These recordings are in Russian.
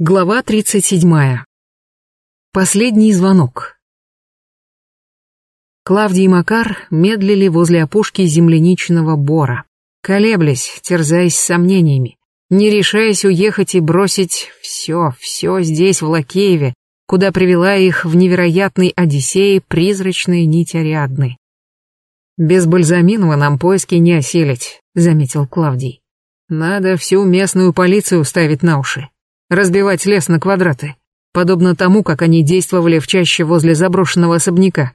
Глава 37. Последний звонок. Клавдий и Макар медлили возле опушки земляничного бора, колеблясь, терзаясь сомнениями, не решаясь уехать и бросить все, все здесь, в Лакееве, куда привела их в невероятной Одиссее призрачная нить Ариадны. «Без Бальзаминова нам поиски не осилить», — заметил Клавдий. «Надо всю местную полицию ставить на уши разбивать лес на квадраты, подобно тому, как они действовали в чаще возле заброшенного особняка.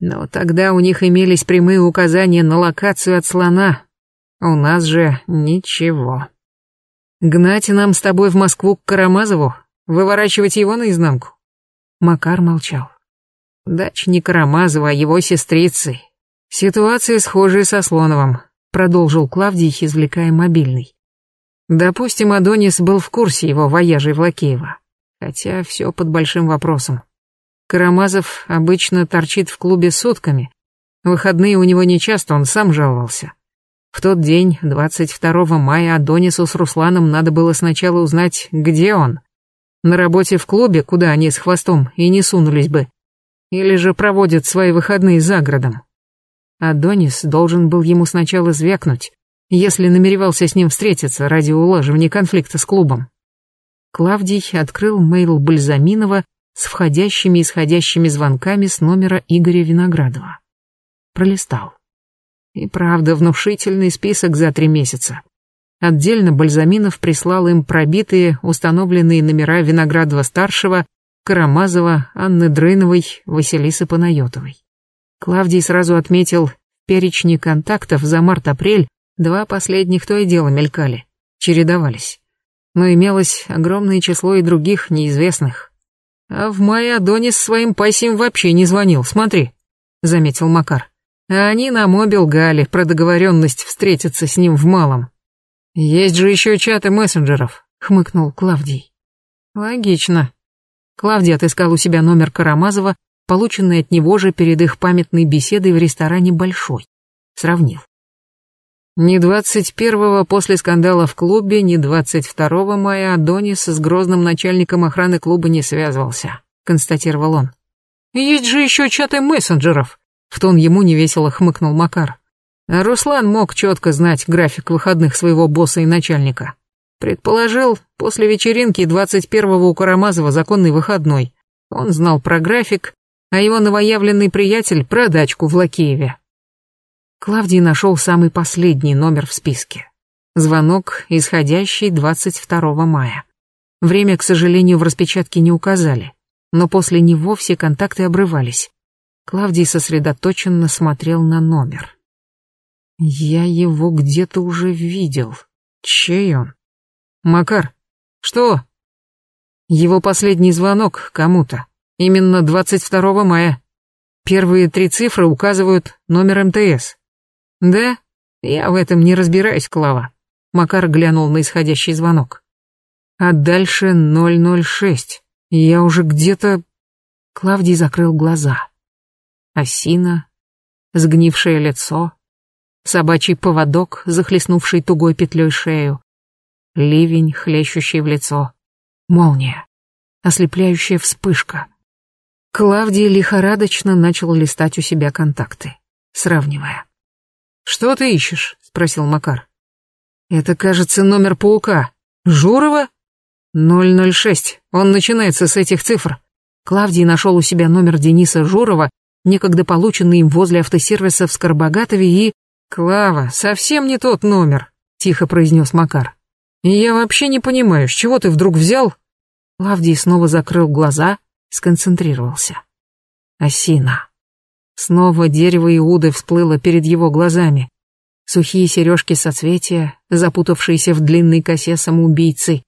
Но тогда у них имелись прямые указания на локацию от слона. У нас же ничего. Гнать нам с тобой в Москву к Карамазову, выворачивать его наизнанку. Макар молчал. Дач не Карамазова, а его сестрицы. Ситуация схожая со Слоновым, продолжил Клавдий, извлекая мобильный. Допустим, Адонис был в курсе его вояжей в Лакеево, хотя все под большим вопросом. Карамазов обычно торчит в клубе сутками, выходные у него нечасто, он сам жаловался. В тот день, 22 мая, Адонису с Русланом надо было сначала узнать, где он. На работе в клубе, куда они с хвостом и не сунулись бы. Или же проводят свои выходные за городом. Адонис должен был ему сначала звякнуть, если намеревался с ним встретиться ради улаживания конфликта с клубом. Клавдий открыл мейл Бальзаминова с входящими и исходящими звонками с номера Игоря Виноградова. Пролистал. И правда, внушительный список за три месяца. Отдельно Бальзаминов прислал им пробитые, установленные номера Виноградова-старшего, Карамазова, Анны Дрыновой, Василисы Панайотовой. Клавдий сразу отметил перечни контактов за март-апрель Два последних то и дело мелькали, чередовались. Но имелось огромное число и других неизвестных. А в мае Адонис своим пассиям вообще не звонил, смотри, заметил Макар. А они на мобил гали про договоренность встретиться с ним в малом. Есть же еще чаты мессенджеров, хмыкнул Клавдий. Логично. Клавдий отыскал у себя номер Карамазова, полученный от него же перед их памятной беседой в ресторане «Большой». Сравнил. Ни 21-го после скандала в клубе, ни 22 мая Адонис с грозным начальником охраны клуба не связывался, констатировал он. Есть же еще чаты мессенджеров, в тон ему невесело хмыкнул Макар. А Руслан мог четко знать график выходных своего босса и начальника. Предположил, после вечеринки 21-го у Карамазова законный выходной. Он знал про график, а его новоявленный приятель про дачку в Лакееве. Клавдий нашел самый последний номер в списке. Звонок, исходящий 22 мая. Время, к сожалению, в распечатке не указали, но после него все контакты обрывались. Клавдий сосредоточенно смотрел на номер. Я его где-то уже видел. Чей он? Макар. Что? Его последний звонок кому-то. Именно 22 мая. Первые три цифры указывают номер МТС. «Да? Я в этом не разбираюсь, Клава». Макар глянул на исходящий звонок. «А дальше 006. Я уже где-то...» Клавдий закрыл глаза. Осина, сгнившее лицо, собачий поводок, захлестнувший тугой петлей шею, ливень, хлещущий в лицо, молния, ослепляющая вспышка. Клавдий лихорадочно начал листать у себя контакты, сравнивая. «Что ты ищешь?» — спросил Макар. «Это, кажется, номер паука. Журова?» «006. Он начинается с этих цифр». Клавдий нашел у себя номер Дениса Журова, некогда полученный им возле автосервиса в Скоробогатове и... «Клава, совсем не тот номер», — тихо произнес Макар. «Я вообще не понимаю, с чего ты вдруг взял?» Клавдий снова закрыл глаза, сконцентрировался. «Осина». Снова дерево Иуды всплыло перед его глазами. Сухие сережки соцветия, запутавшиеся в длинной косе самоубийцы.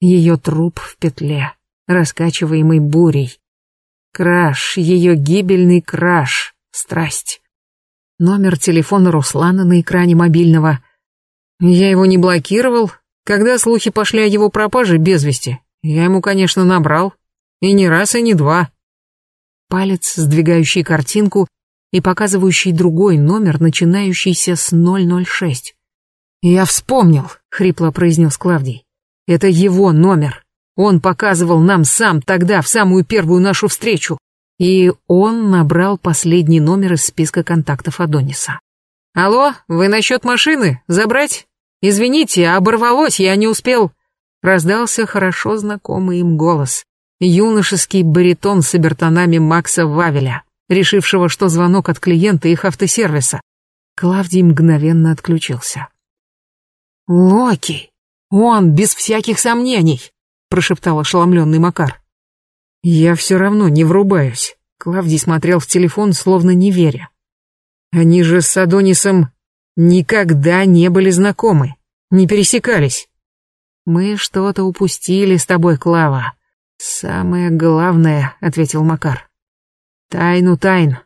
Ее труп в петле, раскачиваемый бурей. Краш, ее гибельный краш, страсть. Номер телефона Руслана на экране мобильного. Я его не блокировал. Когда слухи пошли о его пропаже без вести, я ему, конечно, набрал. И не раз, и не два палец, сдвигающий картинку и показывающий другой номер, начинающийся с 006. «Я вспомнил», — хрипло произнес Клавдий. «Это его номер. Он показывал нам сам тогда, в самую первую нашу встречу. И он набрал последний номер из списка контактов Адониса. «Алло, вы насчет машины? Забрать? Извините, оборвалось, я не успел». Раздался хорошо знакомый им голос. Юношеский баритон с обертонами Макса Вавеля, решившего, что звонок от клиента их автосервиса. Клавдий мгновенно отключился. «Локи! Он, без всяких сомнений!» прошептал ошеломленный Макар. «Я все равно не врубаюсь», — Клавдий смотрел в телефон, словно не веря. «Они же с Адонисом никогда не были знакомы, не пересекались». «Мы что-то упустили с тобой, Клава. Самое главное», — ответил Макар. «Тайну тайн